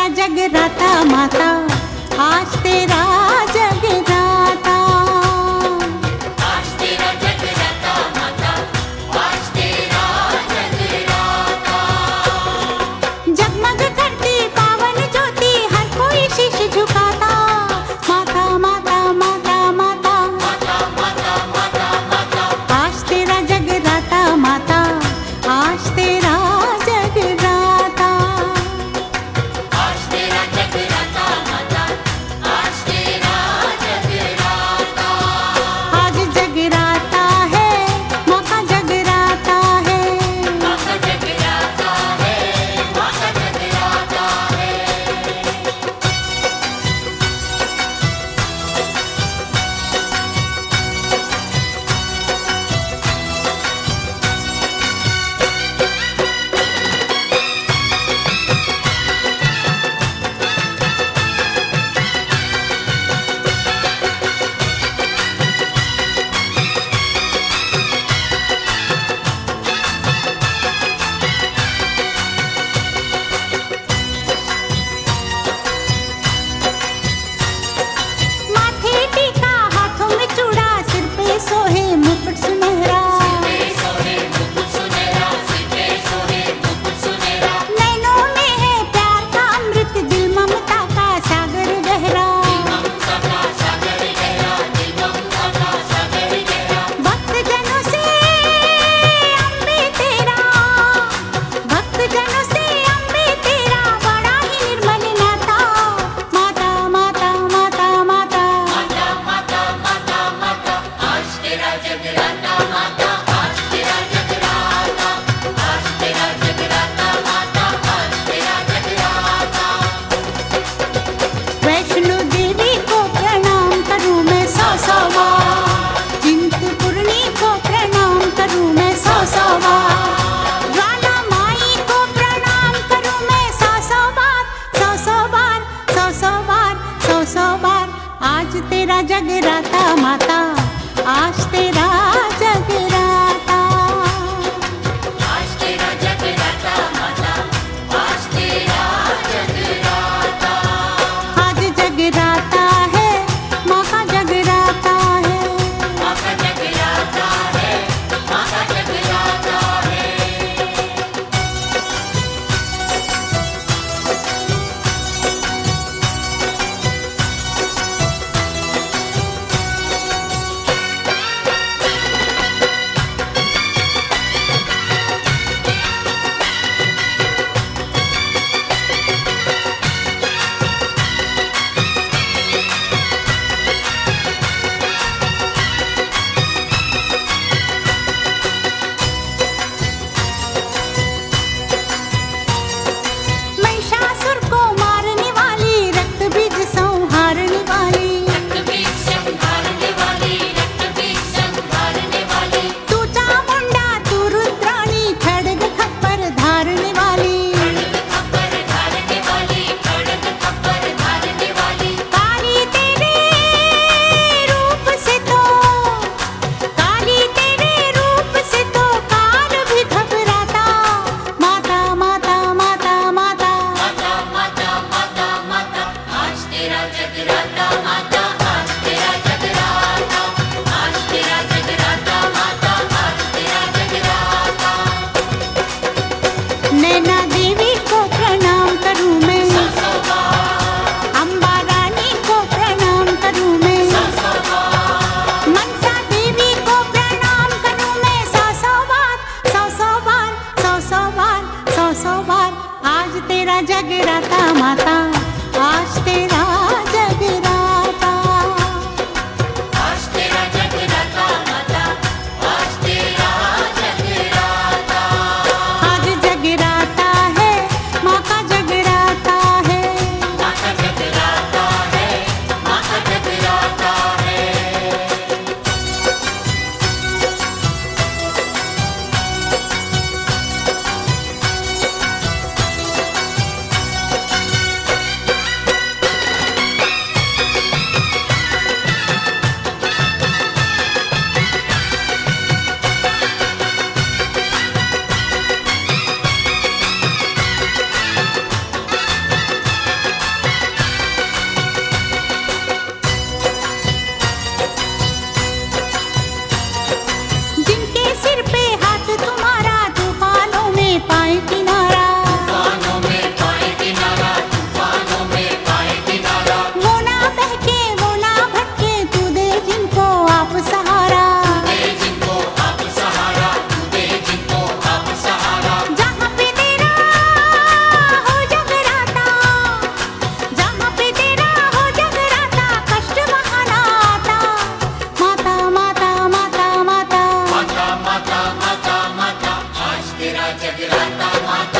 तेरा जगराता माता आज तेरा जग आज तेरा जगराता माता आज तेरा check it out, I want